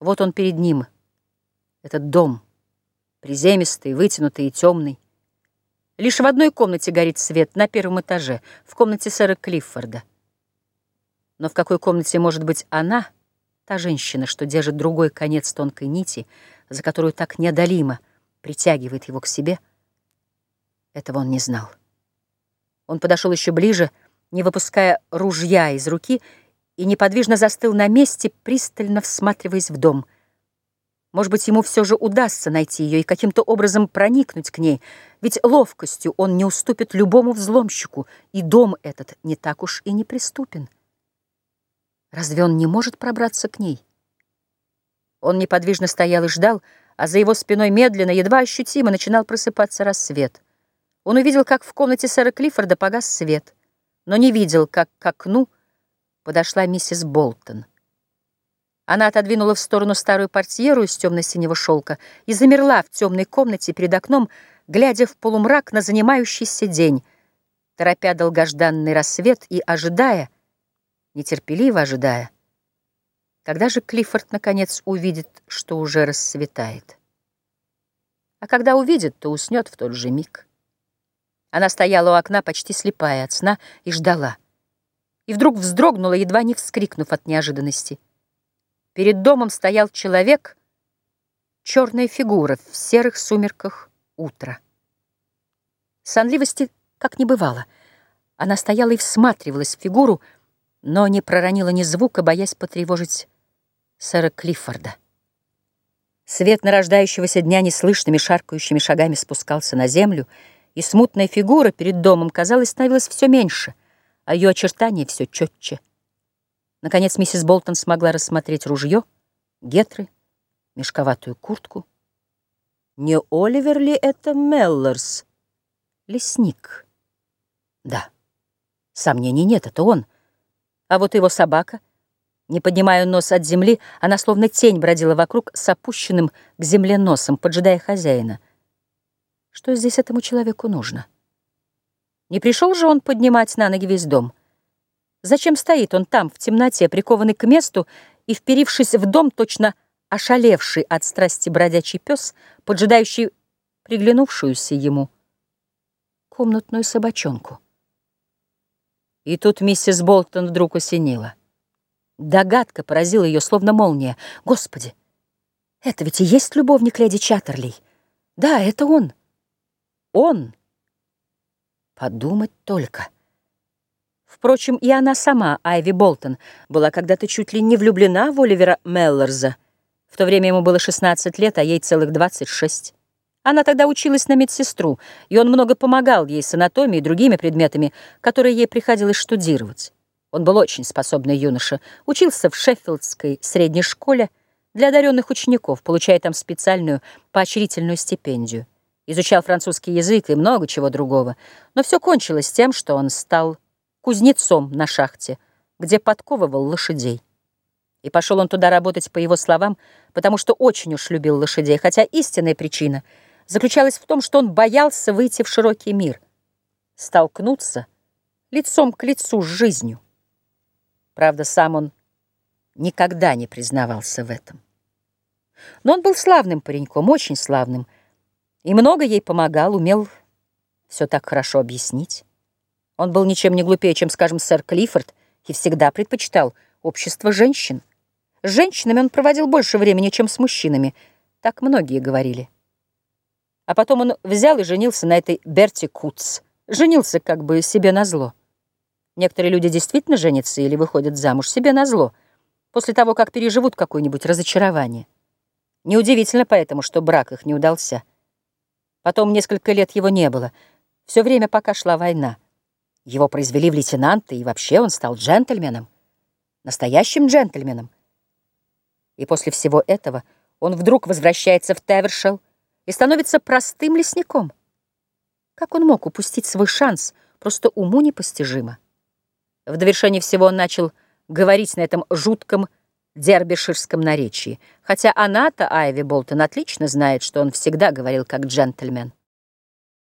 Вот он перед ним, этот дом, приземистый, вытянутый и темный. Лишь в одной комнате горит свет, на первом этаже, в комнате сэра Клиффорда. Но в какой комнате может быть она, та женщина, что держит другой конец тонкой нити, за которую так неодолимо притягивает его к себе, этого он не знал. Он подошел еще ближе, не выпуская ружья из руки, и неподвижно застыл на месте, пристально всматриваясь в дом. Может быть, ему все же удастся найти ее и каким-то образом проникнуть к ней, ведь ловкостью он не уступит любому взломщику, и дом этот не так уж и неприступен. Разве он не может пробраться к ней? Он неподвижно стоял и ждал, а за его спиной медленно, едва ощутимо начинал просыпаться рассвет. Он увидел, как в комнате сэра Клиффорда погас свет, но не видел, как к окну подошла миссис Болтон. Она отодвинула в сторону старую портьеру из темно-синего шелка и замерла в темной комнате перед окном, глядя в полумрак на занимающийся день, торопя долгожданный рассвет и ожидая, нетерпеливо ожидая, когда же Клиффорд наконец увидит, что уже рассветает. А когда увидит, то уснет в тот же миг. Она стояла у окна, почти слепая от сна, и ждала и вдруг вздрогнула, едва не вскрикнув от неожиданности. Перед домом стоял человек, черная фигура в серых сумерках утра. Сонливости как не бывало. Она стояла и всматривалась в фигуру, но не проронила ни звука, боясь потревожить сэра Клиффорда. Свет нарождающегося дня неслышными шаркающими шагами спускался на землю, и смутная фигура перед домом, казалось, становилась все меньше — а ее очертания все четче. Наконец миссис Болтон смогла рассмотреть ружье, гетры, мешковатую куртку. Не Оливер ли это Меллорс? Лесник. Да, сомнений нет, это он. А вот его собака, не поднимая нос от земли, она словно тень бродила вокруг с опущенным к земле носом, поджидая хозяина. Что здесь этому человеку нужно? — не пришел же он поднимать на ноги весь дом. Зачем стоит он там, в темноте, прикованный к месту и, вперившись в дом, точно ошалевший от страсти бродячий пес, поджидающий приглянувшуюся ему комнатную собачонку? И тут миссис Болтон вдруг осенила. Догадка поразила ее, словно молния. Господи, это ведь и есть любовник леди Чаттерлей. Да, это он. Он. Подумать только. Впрочем, и она сама, Айви Болтон, была когда-то чуть ли не влюблена в Оливера Меллорза. В то время ему было 16 лет, а ей целых 26. Она тогда училась на медсестру, и он много помогал ей с анатомией и другими предметами, которые ей приходилось штудировать. Он был очень способный юноша, учился в Шеффилдской средней школе для одаренных учеников, получая там специальную поощрительную стипендию изучал французский язык и много чего другого, но все кончилось тем, что он стал кузнецом на шахте, где подковывал лошадей. И пошел он туда работать, по его словам, потому что очень уж любил лошадей, хотя истинная причина заключалась в том, что он боялся выйти в широкий мир, столкнуться лицом к лицу с жизнью. Правда, сам он никогда не признавался в этом. Но он был славным пареньком, очень славным, и много ей помогал, умел все так хорошо объяснить. Он был ничем не глупее, чем, скажем, сэр Клиффорд, и всегда предпочитал общество женщин. С женщинами он проводил больше времени, чем с мужчинами, так многие говорили. А потом он взял и женился на этой Берти Куц. Женился как бы себе назло. Некоторые люди действительно женятся или выходят замуж себе назло, после того, как переживут какое-нибудь разочарование. Неудивительно поэтому, что брак их не удался. Потом несколько лет его не было, все время, пока шла война. Его произвели в лейтенанты, и вообще он стал джентльменом, настоящим джентльменом. И после всего этого он вдруг возвращается в Тевершелл и становится простым лесником. Как он мог упустить свой шанс, просто уму непостижимо. В довершение всего он начал говорить на этом жутком дербиширском наречии, хотя она-то, Айви Болтон, отлично знает, что он всегда говорил как джентльмен.